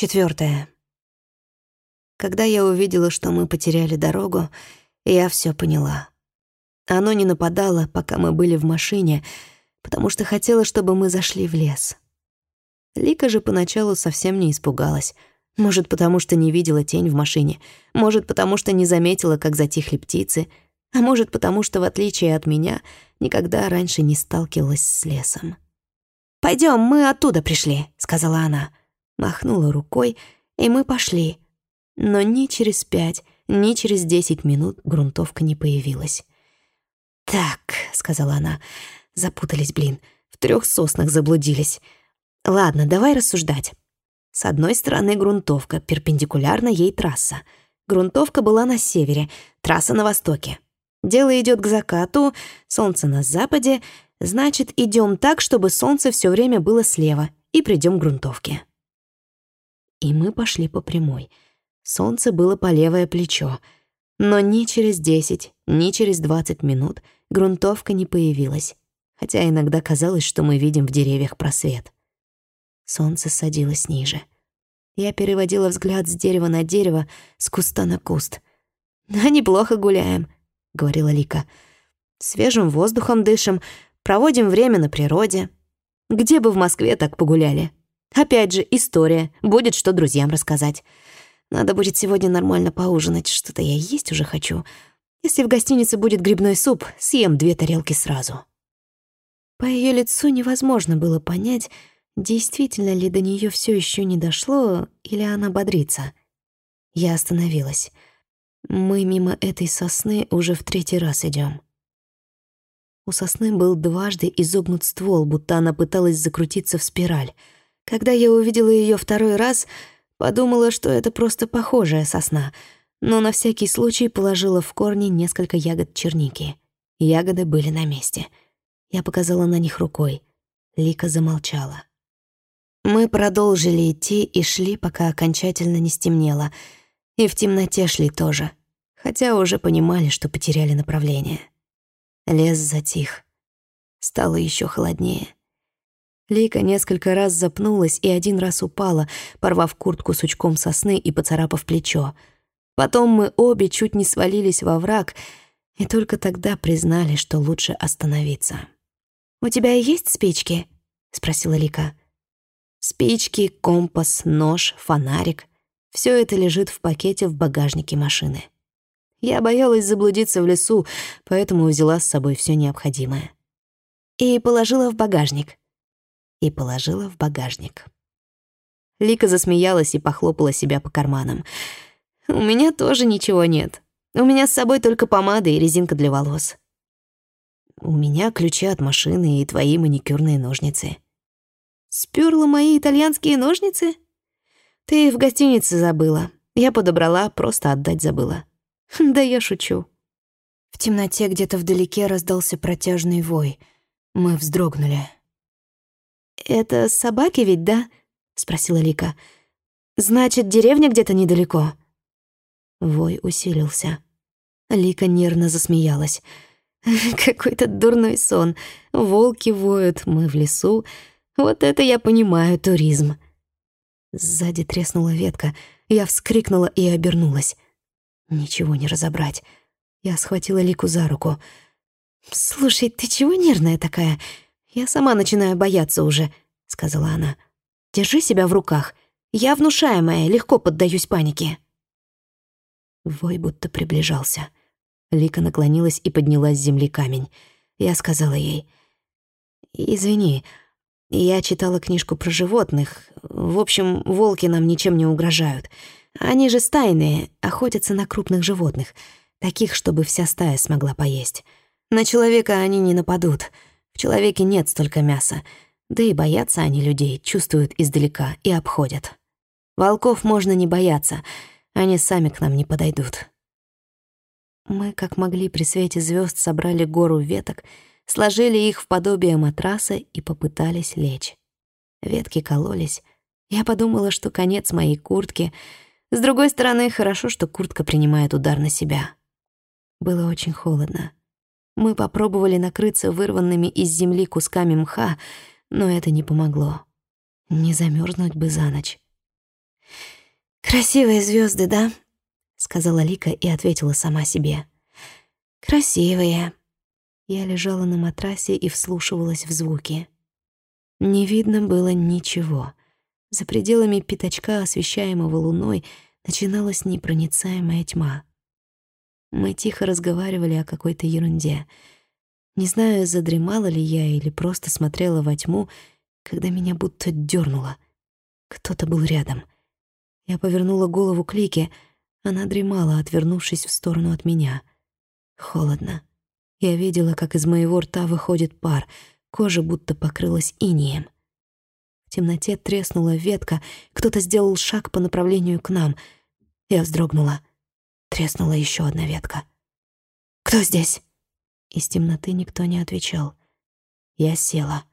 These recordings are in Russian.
Четвертое. Когда я увидела, что мы потеряли дорогу, я все поняла. Оно не нападало, пока мы были в машине, потому что хотела, чтобы мы зашли в лес. Лика же поначалу совсем не испугалась. Может, потому что не видела тень в машине, может, потому что не заметила, как затихли птицы, а может, потому что, в отличие от меня, никогда раньше не сталкивалась с лесом. Пойдем, мы оттуда пришли», — сказала она махнула рукой, и мы пошли. Но ни через пять, ни через десять минут грунтовка не появилась. «Так», — сказала она, — запутались, блин, в трех соснах заблудились. Ладно, давай рассуждать. С одной стороны грунтовка, перпендикулярна ей трасса. Грунтовка была на севере, трасса на востоке. Дело идет к закату, солнце на западе, значит, идем так, чтобы солнце все время было слева, и придем к грунтовке. И мы пошли по прямой. Солнце было по левое плечо. Но ни через десять, ни через двадцать минут грунтовка не появилась, хотя иногда казалось, что мы видим в деревьях просвет. Солнце садилось ниже. Я переводила взгляд с дерева на дерево, с куста на куст. «А неплохо гуляем», — говорила Лика. «Свежим воздухом дышим, проводим время на природе. Где бы в Москве так погуляли?» Опять же, история. Будет что друзьям рассказать. Надо будет сегодня нормально поужинать. Что-то я есть уже хочу. Если в гостинице будет грибной суп, съем две тарелки сразу. По ее лицу невозможно было понять, действительно ли до нее все еще не дошло, или она бодрится. Я остановилась. Мы мимо этой сосны уже в третий раз идем. У сосны был дважды изогнут ствол, будто она пыталась закрутиться в спираль — когда я увидела ее второй раз, подумала, что это просто похожая сосна, но на всякий случай положила в корни несколько ягод черники. Ягоды были на месте. Я показала на них рукой. Лика замолчала. Мы продолжили идти и шли, пока окончательно не стемнело. И в темноте шли тоже, хотя уже понимали, что потеряли направление. Лес затих. Стало еще холоднее. Лика несколько раз запнулась и один раз упала, порвав куртку сучком сосны и поцарапав плечо. Потом мы обе чуть не свалились во враг и только тогда признали, что лучше остановиться. «У тебя есть спички?» — спросила Лика. Спички, компас, нож, фонарик — все это лежит в пакете в багажнике машины. Я боялась заблудиться в лесу, поэтому взяла с собой все необходимое. И положила в багажник и положила в багажник. Лика засмеялась и похлопала себя по карманам. «У меня тоже ничего нет. У меня с собой только помада и резинка для волос. У меня ключи от машины и твои маникюрные ножницы». «Спёрла мои итальянские ножницы?» «Ты в гостинице забыла. Я подобрала, просто отдать забыла». «Да я шучу». В темноте где-то вдалеке раздался протяжный вой. Мы вздрогнули. «Это собаки ведь, да?» — спросила Лика. «Значит, деревня где-то недалеко?» Вой усилился. Лика нервно засмеялась. «Какой-то дурной сон. Волки воют, мы в лесу. Вот это я понимаю туризм». Сзади треснула ветка. Я вскрикнула и обернулась. Ничего не разобрать. Я схватила Лику за руку. «Слушай, ты чего нервная такая? «Я сама начинаю бояться уже», — сказала она. «Держи себя в руках. Я внушаемая, легко поддаюсь панике». Вой будто приближался. Лика наклонилась и подняла с земли камень. Я сказала ей, «Извини, я читала книжку про животных. В общем, волки нам ничем не угрожают. Они же стайные, охотятся на крупных животных, таких, чтобы вся стая смогла поесть. На человека они не нападут». В человеке нет столько мяса, да и боятся они людей, чувствуют издалека и обходят. Волков можно не бояться, они сами к нам не подойдут. Мы, как могли при свете звезд, собрали гору веток, сложили их в подобие матраса и попытались лечь. Ветки кололись. Я подумала, что конец моей куртки. С другой стороны, хорошо, что куртка принимает удар на себя. Было очень холодно. Мы попробовали накрыться вырванными из земли кусками мха, но это не помогло. Не замерзнуть бы за ночь. «Красивые звезды, да?» — сказала Лика и ответила сама себе. «Красивые». Я лежала на матрасе и вслушивалась в звуки. Не видно было ничего. За пределами пятачка, освещаемого луной, начиналась непроницаемая тьма. Мы тихо разговаривали о какой-то ерунде. Не знаю, задремала ли я или просто смотрела во тьму, когда меня будто дернуло. Кто-то был рядом. Я повернула голову к Лике. Она дремала, отвернувшись в сторону от меня. Холодно. Я видела, как из моего рта выходит пар, кожа будто покрылась инеем. В темноте треснула ветка, кто-то сделал шаг по направлению к нам. Я вздрогнула. Треснула еще одна ветка. «Кто здесь?» Из темноты никто не отвечал. Я села.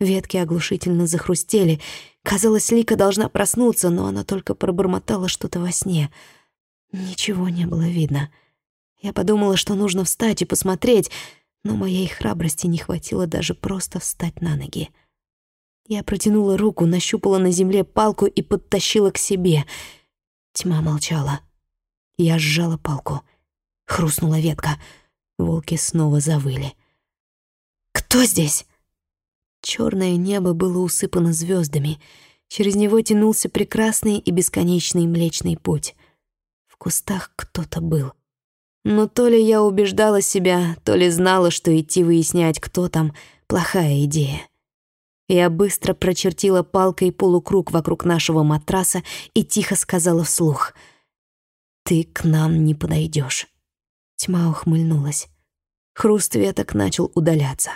Ветки оглушительно захрустели. Казалось, Лика должна проснуться, но она только пробормотала что-то во сне. Ничего не было видно. Я подумала, что нужно встать и посмотреть, но моей храбрости не хватило даже просто встать на ноги. Я протянула руку, нащупала на земле палку и подтащила к себе. Тьма молчала. Я сжала палку. Хрустнула ветка. Волки снова завыли. «Кто здесь?» Черное небо было усыпано звездами. Через него тянулся прекрасный и бесконечный Млечный Путь. В кустах кто-то был. Но то ли я убеждала себя, то ли знала, что идти выяснять, кто там, плохая идея. Я быстро прочертила палкой полукруг вокруг нашего матраса и тихо сказала вслух. «Ты к нам не подойдешь. Тьма ухмыльнулась. Хруст веток начал удаляться.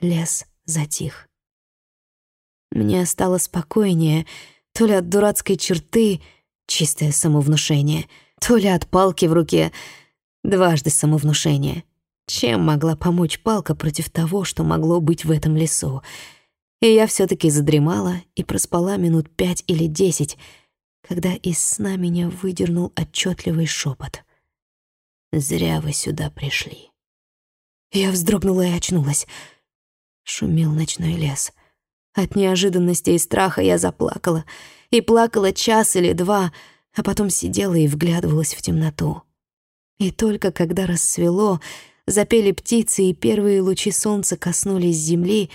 Лес затих. Мне стало спокойнее, то ли от дурацкой черты, чистое самовнушение, то ли от палки в руке, дважды самовнушение. Чем могла помочь палка против того, что могло быть в этом лесу? И я все таки задремала и проспала минут пять или десять, когда из сна меня выдернул отчетливый шепот. «Зря вы сюда пришли». Я вздрогнула и очнулась — Шумел ночной лес. От неожиданности и страха я заплакала. И плакала час или два, а потом сидела и вглядывалась в темноту. И только когда рассвело, запели птицы, и первые лучи солнца коснулись земли,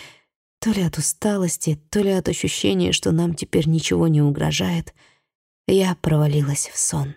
то ли от усталости, то ли от ощущения, что нам теперь ничего не угрожает, я провалилась в сон.